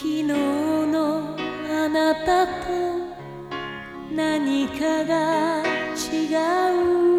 昨日のあなたと何かが違う。